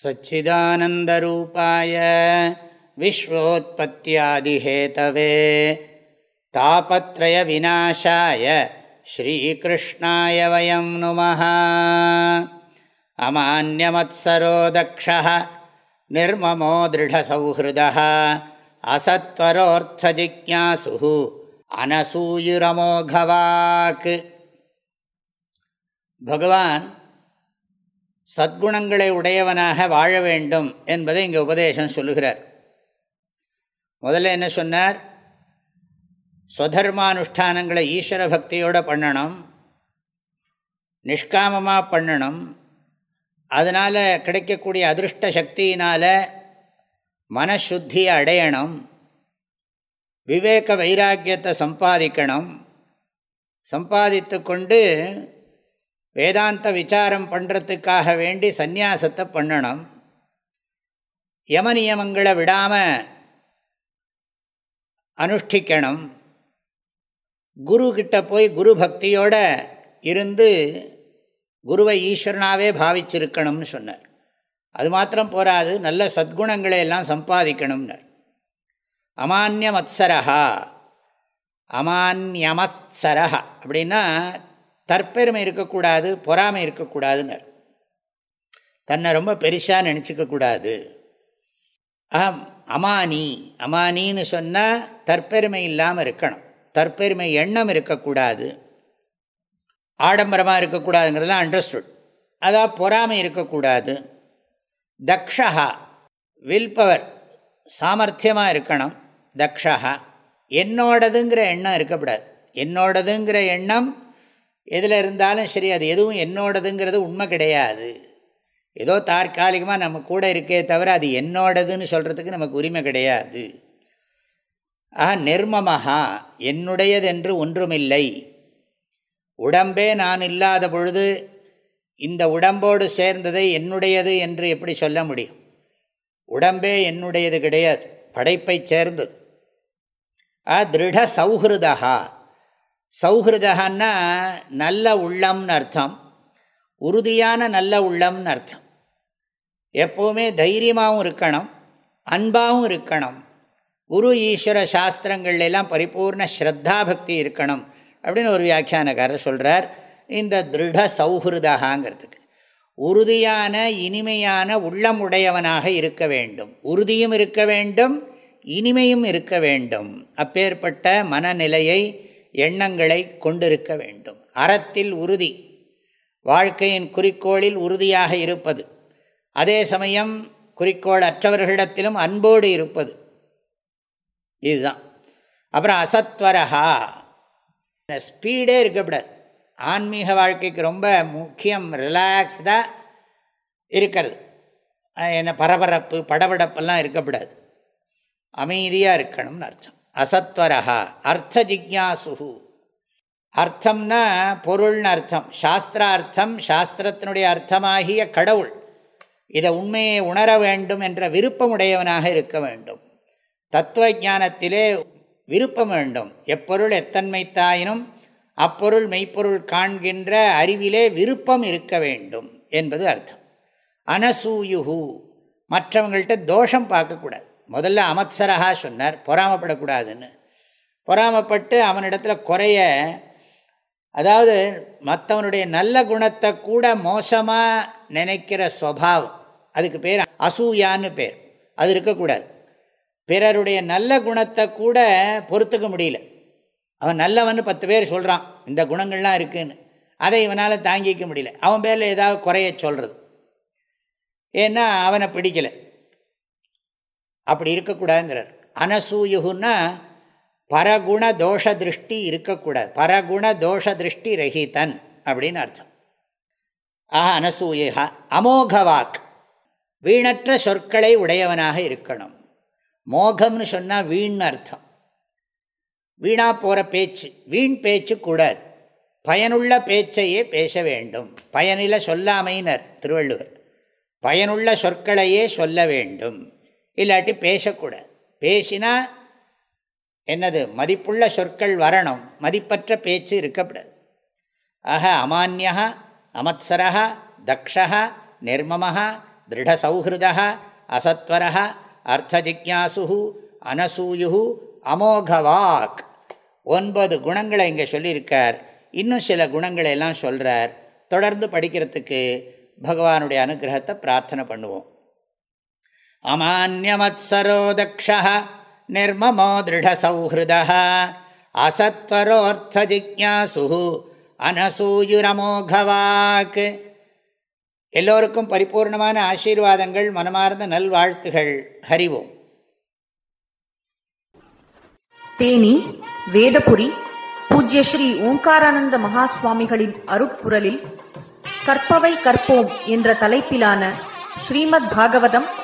सच्चिदानन्दरूपाय विश्वोत्पत्त्यादिहेतवे तापत्रयविनाशाय श्रीकृष्णाय वयं नुमः अमान्यमत्सरो दक्षः निर्ममो दृढसौहृदः असत्वरोऽर्थजिज्ञासुः अनसूयुरमोघवाक् भगवान् சத்குணங்களை உடையவனாக வாழ வேண்டும் என்பதை இங்கே உபதேசம் சொல்லுகிறார். முதல்ல என்ன சொன்னார்? ஸ்வதர்மானுஷ்டானங்களை ஈஸ்வர பக்தியோடு பண்ணணும் நிஷ்காமமாக பண்ணணும். அதனால் கிடைக்கக்கூடிய அதிருஷ்ட சக்தியினால் மனசுத்தியை அடையணும் விவேக வைராக்கியத்தை சம்பாதிக்கணும். சம்பாதித்து கொண்டு வேதாந்த விசாரம் பண்ணுறதுக்காக வேண்டி சந்நியாசத்தை பண்ணணும். யம நியமங்களை விடாமல் அனுஷ்டிக்கணும். குரு போய் குரு பக்தியோடு இருந்து குருவை ஈஸ்வரனாகவே பாவிச்சிருக்கணும்னு சொன்னார். அது மாத்திரம் போராது நல்ல சத்குணங்களை எல்லாம் சம்பாதிக்கணும்னார். அமானியமத்சரஹா. அமான்யமத்சரஹா அப்படின்னா தற்பெருமை இருக்கக்கூடாது பொறாமை இருக்கக்கூடாதுன்னு தன்னை ரொம்ப பெருசாக நினச்சிக்கக்கூடாது ஆம் அமானி அமானின்னு சொன்னால் தற்பெருமை இல்லாமல் இருக்கணும். தற்பெருமை எண்ணம் இருக்கக்கூடாது. ஆடம்பரமாக இருக்கக்கூடாதுங்கிறதுலாம் அண்டர்ஸ்டுட் அதான் பொறாமை இருக்கக்கூடாது. தக்ஷா வில் பவர் சாமர்த்தியமாக இருக்கணும். தக்ஷா என்னோடதுங்கிற எண்ணம் இருக்கக்கூடாது. என்னோடதுங்கிற எண்ணம் எதில் இருந்தாலும் சரி அது எதுவும் என்னோடதுங்கிறது உண்மை கிடையாது. ஏதோ தற்காலிகமாக நம்ம கூட இருக்கே தவிர அது என்னோடதுன்னு சொல்கிறதுக்கு நமக்கு உரிமை கிடையாது. ஆஹா நெர்மமஹா என்னுடையதென்று ஒன்றுமில்லை. உடம்பே நான் இல்லாத பொழுது இந்த உடம்போடு சேர்ந்ததை என்னுடையது என்று எப்படி சொல்ல முடியும்? உடம்பே என்னுடையது கிடையாது படைப்பை சேர்ந்தது. ஆ திருட சௌஹிருதா சௌஹிருதன்னா நல்ல உள்ளம்னு அர்த்தம். உறுதியான நல்ல உள்ளம்னு அர்த்தம். எப்போவுமே தைரியமாகவும் இருக்கணும் அன்பாகவும் இருக்கணும். குரு ஈஸ்வர சாஸ்திரங்கள்லாம் பரிபூர்ண ஸ்ரத்தா பக்தி இருக்கணும் அப்படின்னு ஒரு வியாக்கியானக்காரர் சொல்கிறார் இந்த திருட சௌஹிருதகாங்கிறதுக்கு உறுதியான இனிமையான உள்ளம் உடையவனாக இருக்க வேண்டும். உறுதியும் இருக்க வேண்டும் இனிமையும் இருக்க வேண்டும். அப்பேற்பட்ட மனநிலையை எண்ணங்களை கொண்டிருக்க வேண்டும். அறத்தில் உறுதி. வாழ்க்கையின் குறிக்கோளில் உறுதியாக இருப்பது. அதே சமயம் குறிக்கோள் அற்றவர்களிடத்திலும் அன்போடு இருப்பது. இதுதான். அப்புறம் அசத்வரஹா. ஸ்பீடே இருக்கக்கூடாது. ஆன்மீக வாழ்க்கைக்கு ரொம்ப முக்கியம் ரிலாக்ஸ்டாக இருக்கிறது. என்ன பரபரப்பு படபடப்பெல்லாம் இருக்கக்கூடாது. அமைதியாக இருக்கணும்னு அர்த்தம். அசத்வரா அர்த்த ஜிக்யாசு அர்த்தம்னா பொருள்னு அர்த்தம். சாஸ்திரார்த்தம் சாஸ்திரத்தினுடைய அர்த்தமாகிய கடவுள். இதை உண்மையை உணர வேண்டும் என்ற விருப்பமுடையவனாக இருக்க வேண்டும். தத்துவ ஜானத்திலே விருப்பம் வேண்டும். எப்பொருள் எத்தன்மைத்தாயினும் அப்பொருள் மெய்ப்பொருள் காண்கின்ற அறிவிலே விருப்பம் இருக்க வேண்டும் என்பது அர்த்தம். அனசூயுகு மற்றவங்கள்ட்ட தோஷம் பார்க்கக்கூடாது. முதல்ல அமத்சரகா சொன்னார் பொறாமப்படக்கூடாதுன்னு. பொறாமப்பட்டு அவனிடத்தில் குறைய அதாவது மற்றவனுடைய நல்ல குணத்தை கூட மோசமாக நினைக்கிற ஸ்வபாவம் அதுக்கு பேர் அசூயான்னு பேர். அது இருக்கக்கூடாது. பிறருடைய நல்ல குணத்தை கூட பொறுத்துக்க முடியல. அவன் நல்லவன் பத்து பேர் சொல்கிறான் இந்த குணங்கள்லாம் இருக்குதுன்னு அதை இவனால் தாங்கிக்க முடியல. அவன் பேரில் ஏதாவது குறைய சொல்கிறது ஏன்னா அவனை பிடிக்கலை. அப்படி இருக்கக்கூடாதுங்கிறார். அனசூயுகுன்னா பரகுண தோஷ திருஷ்டி இருக்கக்கூடாது. பரகுண தோஷ திருஷ்டி ரஹிதன் அப்படின்னு அர்த்தம். ஆஹா அனசூயா அமோகவாக். வீணற்ற சொற்களை உடையவனாக இருக்கணும். மோகம்னு சொன்னால் வீண் அர்த்தம். வீணா போகிற பேச்சு வீண் பேச்சு கூடாது. பயனுள்ள பேச்சையே பேச வேண்டும். பயனில சொல்லாமையினர் திருவள்ளுவர். பயனுள்ள சொற்களையே சொல்ல வேண்டும். இல்லாட்டி பேசக்கூடாது. பேசினா என்னது? மதிப்புள்ள சொற்கள் வரணும். மதிப்பற்ற பேச்சு இருக்கப்படாது ஆக அமானியா அமத்சரா தக்ஷா நிர்மமாக திருடசௌஹிருத அசத்வரா அர்த்தஜிக்யாசு அனசூயு அமோகவாக். ஒன்பது குணங்களை இங்கே சொல்லியிருக்கார். இன்னும் சில குணங்களை எல்லாம் சொல்கிறார் தொடர்ந்து படிக்கிறதுக்கு பகவானுடைய அனுகிரகத்தை பிரார்த்தனை பண்ணுவோம். அமான்யமத்சரோ தக்ஷ நிர்மமோ திருடசௌஹிருத அனசூயுரமோகவாக் எல்லோருக்கும் பரிபூர்ணமான ஆசீர்வாதங்கள் மனமார்ந்த நல்வாழ்த்துகள். ஹரிவோம் தேனி வேதபுரி பூஜ்ய ஸ்ரீ ஓம்காரானந்த மகாஸ்வாமிகளின் அருப்புரலில் கற்பவை கற்போம் என்ற தலைப்பிலான ஸ்ரீமத் பாகவதம்